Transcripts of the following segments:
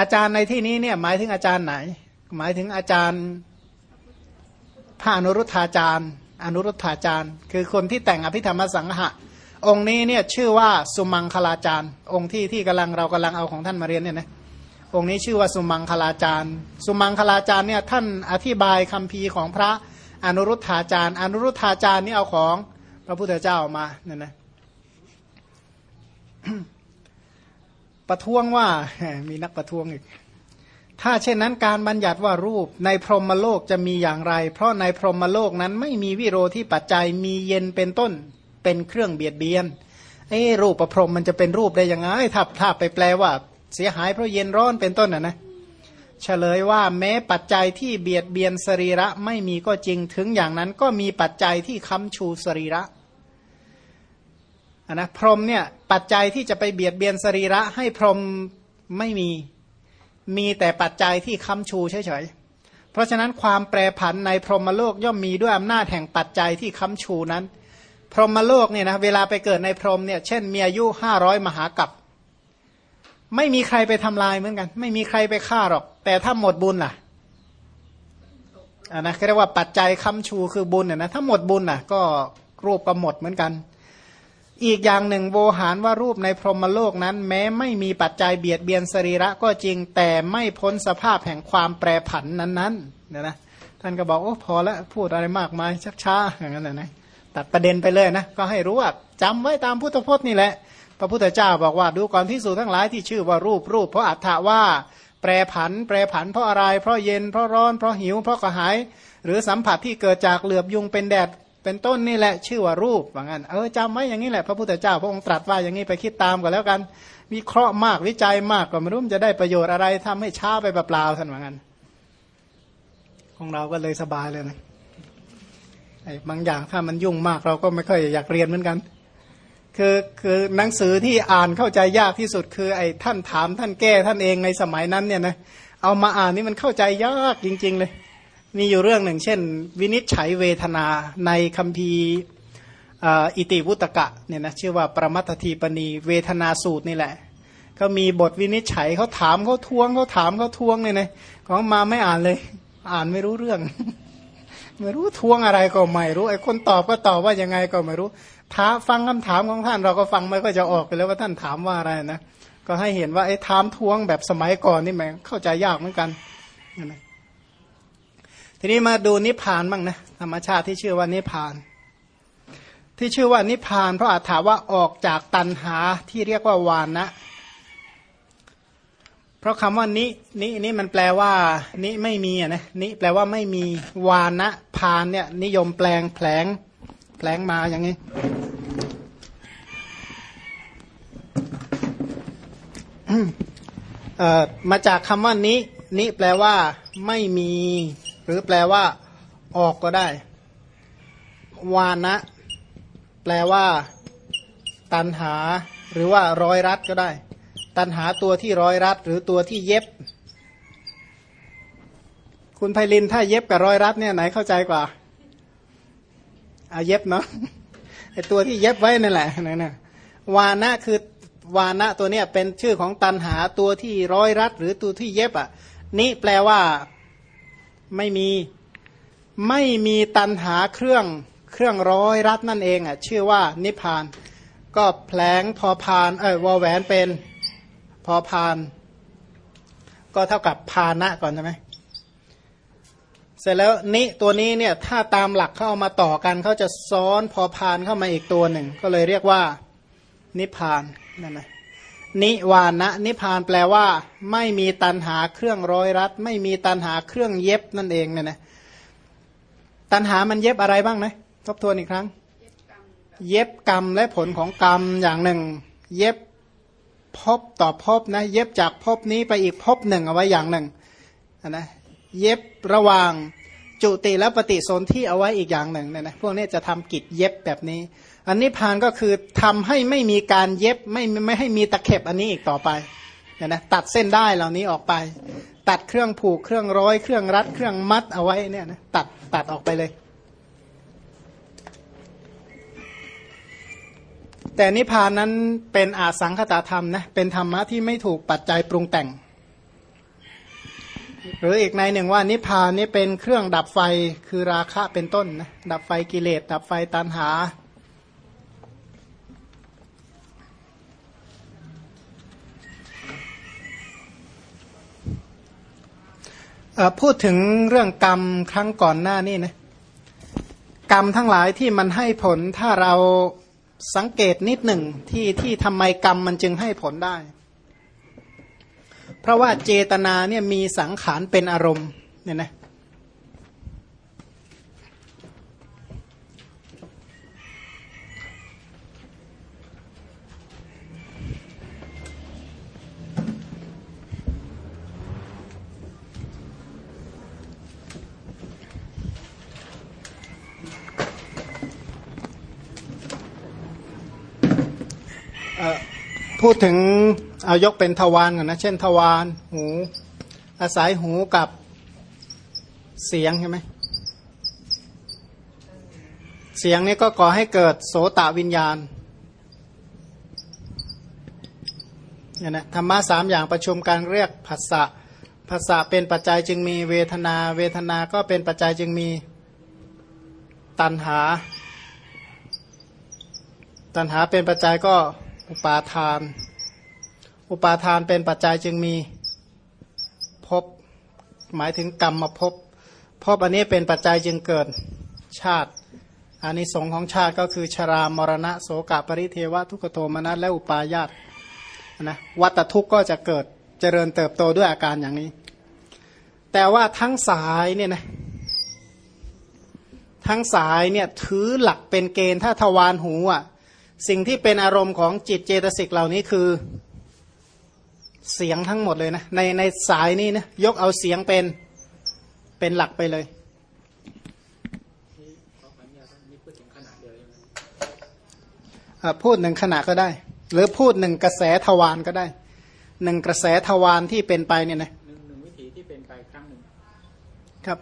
อาจารย์ในที่นี้เนี่ยหมายถึงอาจารย์ไหน หมายถึงอาจารย์พระอนุรุทธาจารย์ อนุรุทธาจารย์ คือคนที่แต่งอภิธรรมสังหะ องค์นี้เนี่ยชื่อว่าสุมังคลาจารย์ องค์ที่ที่กำลังเรากำลังเอาของท่านมาเรียนเนี่ยนะองค์นี้ชื่อว่าสุมังคลาจารย์ สุมังคลาจารย์เนี่ยท่านอธิบายคำพีของพระอนุรุทธาจารย์ อนุรุทธาจารย์นี่เอาของพระพุทธเจ้ามาเนี่ยนะ ประท้วงว่ามีนักประท้วงอีก ถ้าเช่นนั้นการบัญญัติว่ารูปในพรหมโลกจะมีอย่างไร เพราะในพรหมโลกนั้นไม่มีวิโรที่ปัจจัยมีเย็นเป็นต้นเป็นเครื่องเบียดเบียนไอ้รูปประพรมมันจะเป็นรูปได้ยังไงถ้าถ้าไปแปลว่า เสียหายเพราะเย็นร้อนเป็นต้นอะนะเฉลยว่าแม้ปัจจัยที่เบียดเบียนสรีระไม่มีก็จริงถึงอย่างนั้นก็มีปัจจัยที่ค้ำชูสรีระ นนะพรหมเนี่ยปัจจัยที่จะไปเบียดเบียนสรีระให้พรหมไม่มีมีแต่ปัจจัยที่ค้ำชูเฉยๆเพราะฉะนั้นความแปรผันในพรหมโลกย่อมมีด้วยอำนาจแห่งปัจจัยที่ค้ำชูนั้น พรหมโลกเนี่ยนะเวลาไปเกิดในพรหมเนี่ยเช่นมีอายุห้าร้อยมหากัปไม่มีใครไปทำลายเหมือนกัน ไม่มีใครไปฆ่าหรอก แต่ถ้าหมดบุญล่ะอันนะเรียกว่าปัจจัยค้ำชูคือบุญเนี่ยนะถ้าหมดบุญล่ะก็รูปก็หมดเหมือนกัน อีกอย่างหนึ่งโวหารว่ารูปในพรหมโลกนั้น แม้ไม่มีปัจจัยเบียดเบียนสรีระก็จริงแต่ไม่พ้นสภาพแห่งความแปรผันนั้นๆเนี่ยนะท่านก็บอกโอ้พอแล้วพูดอะไรมากมายชักช้าอย่างนั้นนะตัดประเด็นไปเลยนะก็ให้รู้ว่าจำไว้ตามพุทธพจน์นี่แหละ พระพุทธเจ้าบอกว่าดูก่อนที่สูทั้งหลายที่ชื่อว่ารูปรูป เพราะอัฏฐว่าแปรผัน แปรผันเพราะอะไร เพราะเย็นเพราะร้อนเพราะหิวเพราะกระหาย หรือสัมผัสที่เกิดจากเหลือบยุงเป็นแดด เป็นต้นนี่แหละชื่อว่ารูปว่างั้นเออจำไว้อย่างนี้แหละพระพุทธเจ้าพระองค์ตรัสว่าอย่างนี้ไปคิดตามกันแล้วกัน วิเคราะห์มากวิจัยมากก็ไม่รู้จะได้ประโยชน์อะไรทำให้ช้าไปเปล่าๆท่านว่างั้นของเราก็เลยสบายเลยนะไอ้บางอย่างถ้ามันยุ่งมากเราก็ไม่ค่อยอยากเรียนเหมือนกัน คือคือหนังสือที่อ่านเข้าใจยากที่สุดคือไอ้ท่านถามท่านแก้ท่านเองในสมัยนั้นเนี่ยนะเอามาอ่านนี่มันเข้าใจยากจริง ๆ เลย มีอยู่เรื่องหนึ่ง เช่น วินิจฉัยเวทนาในคัมภีร์อิติวุตกะเนี่ยนะชื่อว่าประมัตทีปณีเวทนาสูตรนี่แหละ ก็มีบทวินิจฉัยเขาถามเขาทวงเขาถามเขาทวงเนี่ยนะของมาไม่อ่านเลย อ่านไม่รู้เรื่อง ไม่รู้ทวงอะไรก็ไม่รู้ไอ้คนตอบก็ตอบว่ายังไงก็ไม่รู้ท้าฟังคำถามของท่านเราก็ฟังไม่ก็จะออกไปแล้วว่าท่านถามว่าอะไรนะก็ให้เห็นว่าไอ้ถามทวงแบบสมัยก่อนนี่แหมเข้าใจยากเหมือนกันนะ ทีนี้มาดูนิพพานบ้างนะธรรมชาติที่ชื่อว่านิพพาน ที่ชื่อว่านิพพาน เพราะอาจถามว่าออกจากตันหาที่เรียกว่าวานนะ เพราะคำว่านินินี่มันแปลว่า นิไม่มีอะนะนิแปลว่าไม่มีวานะพานเนี่ย นิยมแปลงแผลงแผลงมาอย่างนี้มาจากคำว่านินิแปลว่า ไม่มี หรือแปลว่า ออกก็ได้ วานะ แปลว่า ตันหา หรือว่าร้อยรัดก็ได้ ตันหาตัวที่ร้อยรัด หรือตัวที่เย็บ คุณไพลินถ้าเย็บกับร้อยรัดเนี่ยไหนเข้าใจกว่าเอาเย็บเนาะไอตัวที่เย็บไว้นั่นแหละนั่นน่ะวานะคือวานะตัวเนี้ยเป็นชื่อของตันหาตัวที่ร้อยรัด หรือตัวที่เย็บอะนี่แปลว่า ไม่มีไม่มีตันหาเครื่องเครื่องร้อยรัดนั่นเองอะชื่อว่านิพาน ก็แผลงพอพานเออวอแหวนเป็นพอพาน ก็เท่ากับพานะก่อนใช่ไหมเสร็จแล้วนิตัวนี้เนี่ยถ้าตามหลักเข้ามาต่อกันเขาจะซ้อนพอพานเข้ามาอีกตัวหนึ่ง ก็เลยเรียกว่านิพานนั่นนะ นิวานะนิพานแปลว่า ไม่มีตันหาเครื่องร้อยรัด ไม่มีตันหาเครื่องเย็บนั่นเองเนี่ยนะตันหามันเย็บอะไรบ้างนะทบทวนอีกครั้ง เย็บกรรมและผลของกรรมอย่างหนึ่ง เย็บพบต่อพบนะ เย็บจากพบนี้ไปอีกพบหนึ่งเอาไว้อย่างหนึ่งนะเย็บระหว่าง จุติและปฏิสนธิเอาไว้อีกอย่างหนึ่งเนี่ยนะพวกนี้จะทำกิจเย็บแบบนี้ อันนี้พานก็คือทำให้ไม่มีการเย็บไม่ไม่ให้มีตะเข็บอันนี้อีกต่อไปเนี่ยนะตัดเส้นได้เหล่านี้ออกไป ตัดเครื่องผูกเครื่องร้อยเครื่องรัดเครื่องมัดเอาไว้เนี่ยนะตัดตัดออกไปเลย แต่นิพพานนั้นเป็นอาสังคตาธรรมนะเป็นธรรมะที่ไม่ถูกปัจจัยปรุงแต่ง หรืออีกในหนึ่งว่านิพพานนี่เป็นเครื่องดับไฟคือราคะเป็นต้นนะดับไฟกิเลส ดับไฟตัณหา พูดถึงเรื่องกรรมครั้งก่อนหน้านี่นะกรรมทั้งหลายที่มันให้ผลถ้าเราสังเกตนิดหนึ่งที่ที่ทำไมกรรมมันจึงให้ผลได้ เพราะว่าเจตนาเนี่ยมีสังขารเป็นอารมณ์เนี่ยนะพูดถึง เอายกเป็นทวารก่อนนะเช่นทวารหู อาศัยหูกับเสียงใช่ไหมเสียงนี้ก็ก่อให้เกิดโสตวิญญาณเนี่ยนะธรรมะสามอย่างประชุมการเรียกภาษะภาษะเป็นปัจจัยจึงมีเวทนา เวทนาก็เป็นปัจจัยจึงมีตัณหา ตัณหาเป็นปัจจัยก็อุปาทาน อุปาทานเป็นปัจจัยจึงมีภพหมายถึงกรรมมาพภพบอันนี้เป็นปัจจัยจึงเกิดชาติอันนี้สงของชาติก็คือชรามรณะโสกปริเทวะทุกขโทมนัสและอุปาญาตนะวัตทุกข์ก็จะเกิดเจริญเติบโตด้วยอาการอย่างนี้ แต่ว่าทั้งสายเนี่ยนะทั้งสายเนี่ยถือหลักเป็นเกณฑ์ถ้าทวารหูอะสิ่งที่เป็นอารมณ์ของจิตเจตสิกเหล่านี้คือ เสียงทั้งหมดเลยนะ ในในสายนี้นะยกเอาเสียงเป็นเป็นหลักไปเลยพูดหนึ่งขณะก็ได้ หรือพูดหนึ่งกระแสทวารก็ได้หนึ่งกระแสทวารที่เป็นไปเนี่ยนะหนึ่งวิถีที่เป็นไปครั้งหนึ่งครับ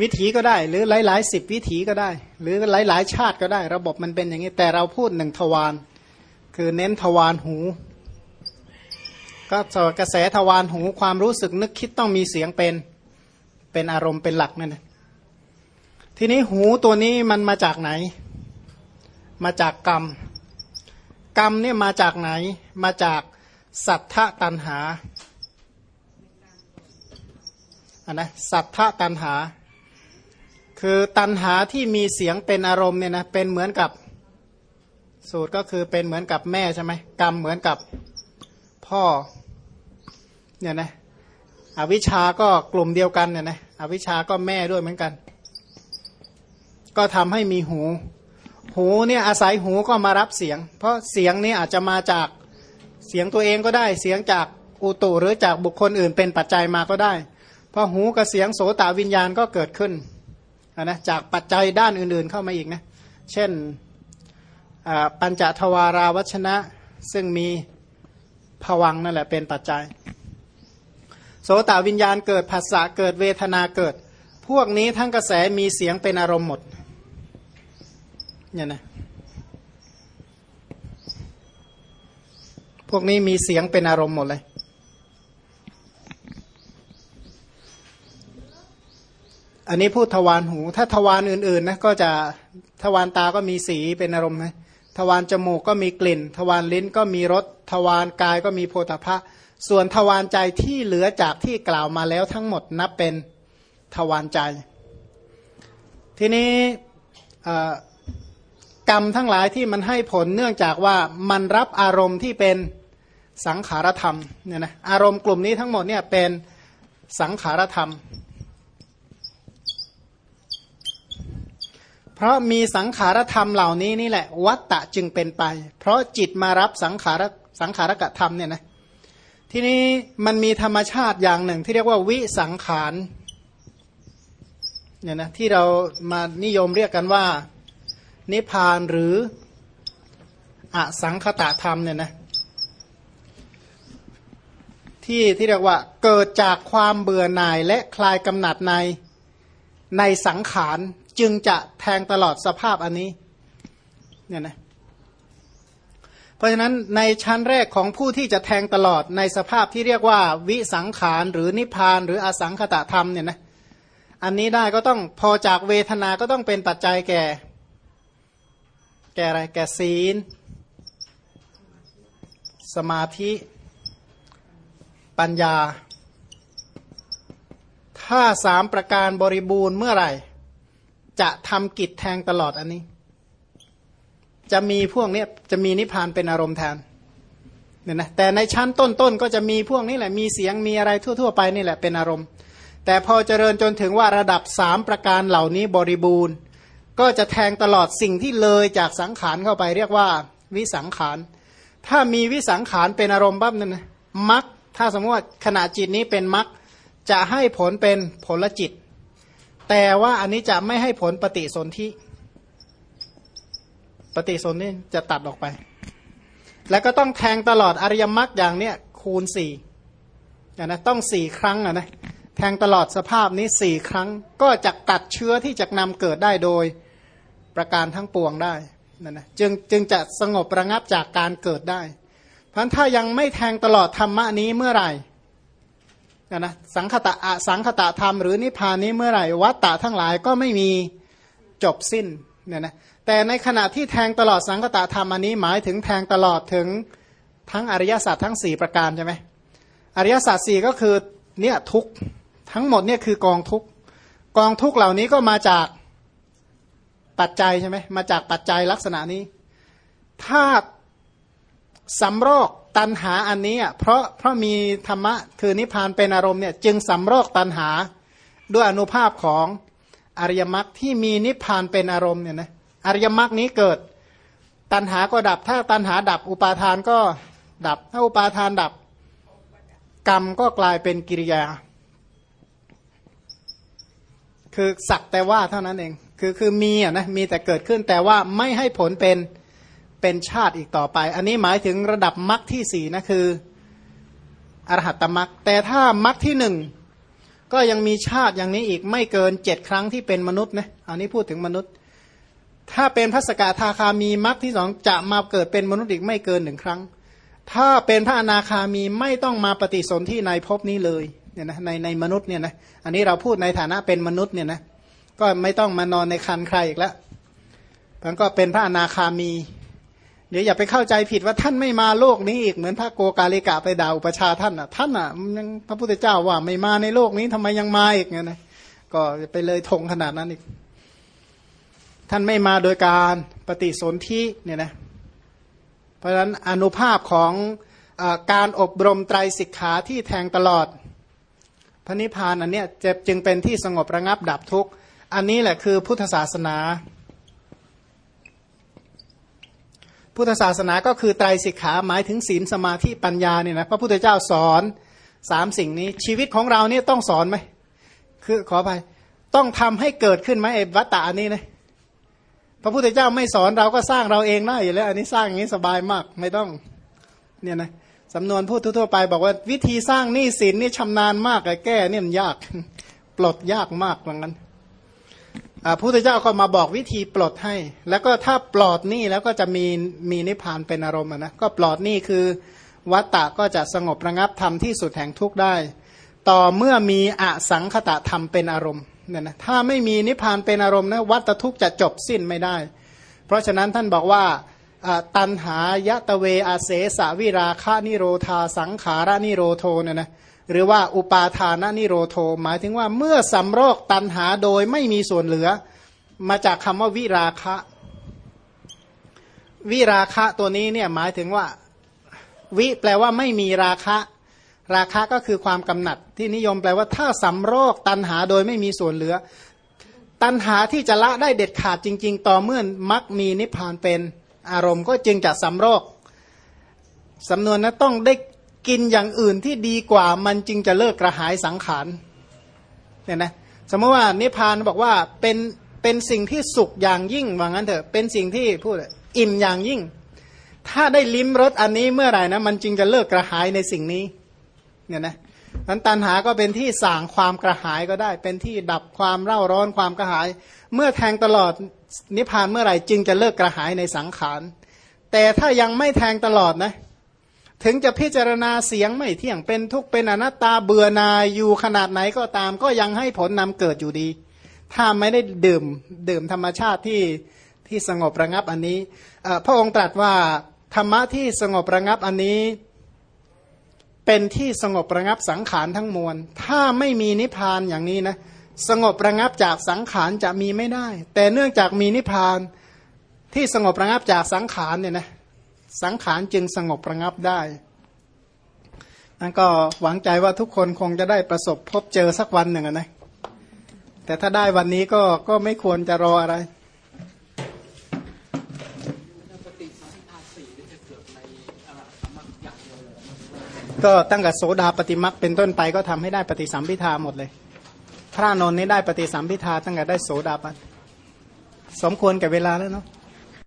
วิถีก็ได้ หรือหลายๆสิบวิถีก็ได้ หรือหลายๆชาติก็ได้ ระบบมันเป็นอย่างนี้ แต่เราพูดหนึ่งทวารคือเน้นทวารหู ก็กระแสทวารหูความรู้สึกนึกคิดต้องมีเสียงเป็นเป็นอารมณ์เป็นหลักนั่นนะทีนี้หูตัวนี้มันมาจากไหน มาจากกรรม กรรมเนี่ยมาจากไหน มาจากสัทธะตันหาอันนะสัทธะตันหา คือตันหาที่มีเสียงเป็นอารมณ์เนี่ยนะเป็นเหมือนกับสูตรก็คือเป็นเหมือนกับแม่ใช่ไหมกรรมเหมือนกับพ่อ เนี่ยนะอวิชาก็กลุ่มเดียวกันเนี่ยนะอวิชาก็แม่ด้วยเหมือนกัน ก็ทำให้มีหู หูเนี่ยอาศัยหูก็มารับเสียง เพราะเสียงนี้อาจจะมาจากเสียงตัวเองก็ได้ เสียงจากอุตุหรือจากบุคคลอื่นเป็นปัจจัยมาก็ได้ เพราะหูกับเสียงโสตวิญญาณก็เกิดขึ้นนะจากปัจจัยด้านอื่นๆเข้ามาอีกนะ เช่นปัญจทวาราวัชนะ ซึ่งมีผวังนั่นแหละเป็นปัจจัย โสตวิญญาณเกิดภาษะเกิดเวทนาเกิด พวกนี้ทั้งกระแสมีเสียงเป็นอารมณ์หมดเนี่ยนะพวกนี้มีเสียงเป็นอารมณ์หมดเลย อันนี้พูดทวารหู ถ้าทวารอื่นๆนะก็จะทวารตาก็มีสีเป็นอารมณ์นะทวารจมูกก็มีกลิ่น ทวารลิ้นก็มีรส ทวารกายก็มีโพธพะ ส่วนทวารใจที่เหลือจากที่กล่าวมาแล้วทั้งหมดนับเป็นทวารใจ ทีนี้กรรมทั้งหลายที่มันให้ผลเนื่องจากว่ามันรับอารมณ์ที่เป็นสังขารธรรมเนี่ยนะอารมณ์กลุ่มนี้ทั้งหมดเนี่ยเป็นสังขารธรรม เพราะมีสังขารธรรมเหล่านี้นี่แหละ วัตตะจึงเป็นไป เพราะจิตมารับสังขารสังขารกธรรมเนี่ยนะ ทีนี้มันมีธรรมชาติอย่างหนึ่ง ที่เรียกว่าวิสังขารเนี่ยนะที่เรามานิยมเรียกกันว่า นิพานหรืออสังคตะธรรมเนี่ยนะที่ที่เรียกว่าเกิดจากความเบื่อหน่ายและคลายกำหนัดในในสังขารจึงจะแทงตลอดสภาพอันนี้เนี่ยนะ ราะฉะนั้นในชั้นแรกของผู้ที่จะแทงตลอดในสภาพที่เรียกว่าวิสังขารหรือนิพานหรืออสังขตะธรรมเนี่ยนะอันนี้ได้ก็ต้องพอจากเวทนาก็ต้องเป็นปัจจัยแก่ แก่อะไรแก่ศีล สมาธิ ปัญญา ถ้าสามประการบริบูรณ์เมื่อไหร่ จะทำกิจแทงตลอดอันนี้ จะมีพวกนี้จะมีนิพพานเป็นอารมณ์แทนเนี่ยนะแต่ในชั้นต้นๆก็จะมีพวกนี้แหละมีเสียงมีอะไรทั่ว ๆ ไปนี่แหละเป็นอารมณ์ แต่พอเจริญจนถึงว่าระดับสามประการเหล่านี้บริบูรณ์ ก็จะแทงตลอดสิ่งที่เลยจากสังขารเข้าไปเรียกว่าวิสังขาร ถ้ามีวิสังขารเป็นอารมณ์ปั๊บนั่นนะมักถ้าสมมติว่าขณะจิตนี้เป็นมักจะให้ผลเป็นผลจิต แต่ว่าอันนี้จะไม่ให้ผลปฏิสนธิ ปฏิสนธิจะตัดออกไป แล้วก็ต้องแทงตลอดอริยมรรคอย่างเนี้ยคูณสี่นะต้องสี่ครั้งนะแทงตลอดสภาพนี้สี่ครั้ง ก็จะตัดเชื้อที่จะนำเกิดได้โดยประการทั้งปวงได้นั่นนะจึงจึงจะสงบระงับจากการเกิดได้ เพราะถ้ายังไม่แทงตลอดธรรมะนี้เมื่อไหร่นะสังคตะสังคตะธรรมหรือนิพพานนี้เมื่อไหร่วัตตะทั้งหลายก็ไม่มีจบสิ้นเนี่ยนะ แต่ในขณะที่แทงตลอดสังคตะธรรมอันนี้หมายถึงแทงตลอดถึงทั้งอริยสัจทั้ง 4 ประการใช่ไหมอริยสัจสี่ก็คือเนี่ยทุกทั้งหมดเนี่ยคือกองทุกกองทุกเหล่านี้ก็มาจากปัจจัยใช่ไหมมาจากปัจจัยลักษณะนี้ ถ้าสำรอกตันหาอันนี้เพราะเพราะมีธรรมะคือนิพพานเป็นอารมณ์เนี่ยจึงสำรอกตันหาด้วยอนุภาพของอริยมรรคที่มีนิพพานเป็นอารมณ์เนี่ยนะ อริยมรรคนี้เกิด ตันหาก็ดับ ถ้าตันหาดับอุปาทานก็ดับ ถ้าอุปาทานดับ กรรมก็กลายเป็นกิริยา คือสักแต่ว่าเท่านั้นเอง คือคือมีอะนะมีแต่เกิดขึ้นแต่ว่าไม่ให้ผลเป็นเป็นชาติอีกต่อไป อันนี้หมายถึงระดับมรรคที่สี่นะคืออรหัตตมรรคแต่ถ้ามรรคที่หนึ่งก็ยังมีชาติอย่างนี้อีกไม่เกินเจ็ดครั้งที่เป็นมนุษย์นะอันนี้พูดถึงมนุษย์ ถ้าเป็นพระสกทาคามีมรรคที่สองจะมาเกิดเป็นมนุษย์อีกไม่เกินหนึ่งครั้ง ถ้าเป็นพระอนาคามีไม่ต้องมาปฏิสนธิในภพนี้เลยเนี่ยนะในในมนุษย์เนี่ยนะอันนี้เราพูดในฐานะเป็นมนุษย์เนี่ยนะก็ไม่ต้องมานอนในคันใครอีกแล้วมันก็เป็นพระอนาคามี เดี๋ยวอย่าไปเข้าใจผิดว่าท่านไม่มาโลกนี้อีกเหมือนพระโกกาลิกะไปด่าอุปชาท่านอะ ท่านอะยังพระพุทธเจ้าว่าไม่มาในโลกนี้ทำไมยังมาอีกเนี่ยนะก็ไปเลยทงขนาดนั้นอีก ท่านไม่มาโดยการปฏิสนธิเนี่ยนะเพราะฉะนั้นอนุภาพของอการอบรมไตรสิกขาที่แทงตลอด พระนิพพานอันเนี้ยจะจึงเป็นที่สงบระงับดับทุกข์ อันนี้แหละคือพุทธศาสนา พุทธศาสนาก็คือไตรสิกขาหมายถึงศีลสมาธิปัญญาเนี่ยนะพระพุทธเจ้าสอนสามสิ่งนี้ชีวิตของเราเนี่ยต้องสอนไหมคือขอไปต้องทำให้เกิดขึ้นไหมไอ้วัตตะอันนี้นะ พระพุทธเจ้าไม่สอนเราก็สร้างเราเองได้อยู่แล้ว อันนี้สร้างอย่างนี้สบายมากไม่ต้องเนี่ยนะสำนวนพูดทั่วไป บอกว่าวิธีสร้างหนี้สินนี่ชำนาญมากแก้เนี่ยมันยากปลดยากมากเหมือนกันพระพุทธเจ้าก็มาบอกวิธีปลดให้ แล้วก็ถ้าปลอดหนี้แล้วก็จะมีมีนิพพานเป็นอารมณ์นะก็ปลอดหนี้คือวัตตะก็จะสงบระงับธรรมที่สุดแห่งทุกข์ได้ ต่อเมื่อมีอสังคตะธรรมเป็นอารมณ์ เนี่ยนะถ้าไม่มีนิพพานเป็นอารมณ์นะวัตทุกข์จะจบสิ้นไม่ได้ เพราะฉะนั้นท่านบอกว่าตันหายะตะเวอาเสสาวิราคานิโรธาสังขารานิโรโทเนี่ยนะหรือว่าอุปาทานานิโรโท หมายถึงว่าเมื่อสำรอกตันหาโดยไม่มีส่วนเหลือ มาจากคำว่าวิราคะ วิราคะตัวนี้เนี่ยหมายถึงว่า วิแปลว่าไม่มีราคะ ราคะก็คือความกำหนัดที่นิยมแปลว่าถ้าสำรอกตันหาโดยไม่มีส่วนเหลือ ตันหาที่จะละได้เด็ดขาดจริง ๆ ต่อเมื่อมักมีนิพพานเป็นอารมณ์ก็จึงจะสำรอกสำนวนนะต้องได้กินอย่างอื่นที่ดีกว่ามันจึงจะเลิกกระหายสังขารเนี่ยนะสมมติว่านิพพานบอกว่าเป็นเป็นสิ่งที่สุขอย่างยิ่งว่างั้นเถอะเป็นสิ่งที่พูดอิ่มอย่างยิ่ง ถ้าได้ลิ้มรสอันนี้เมื่อไหร่นะมันจึงจะเลิกกระหายในสิ่งนี้ เนี่ยนะนั้นตันหาก็เป็นที่สางความกระหายก็ได้ เป็นที่ดับความเร่าร้อนความกระหาย เมื่อแทงตลอดนิพพานเมื่อไหร่จึงจะเลิกกระหายในสังขาร แต่ถ้ายังไม่แทงตลอดนะถึงจะพิจารณาเสียงไม่เที่ยงเป็นทุกข์เป็นอนัตตาเบื่อนายอยู่ขนาดไหนก็ตาม ก็ยังให้ผลนำเกิดอยู่ดี ถ้าไม่ได้ดื่มดื่มธรรมชาติที่ที่สงบระงับอันนี้พ่อพระองค์ตรัสว่าธรรมะที่สงบระงับอันนี้ เป็นที่สงบระงับสังขารทั้งมวล ถ้าไม่มีนิพพานอย่างนี้นะสงบระงับจากสังขารจะมีไม่ได้ แต่เนื่องจากมีนิพพานที่สงบระงับจากสังขารเนี่ยนะสังขารจึงสงบระงับได้นั่นก็หวังใจว่าทุกคนคงจะได้ประสบพบเจอสักวันหนึ่งนะแต่ถ้าได้วันนี้ก็ก็ไม่ควรจะรออะไร ก็ตั้งแต่โสดาปฏิมักเป็นต้นไปก็ทำให้ได้ปฏิสัมพิทาหมดเลย พระนนท์นี้ได้ปฏิสัมพิทาตั้งแต่ได้โสดาปสมควรแก่เวลาแล้วเนาะ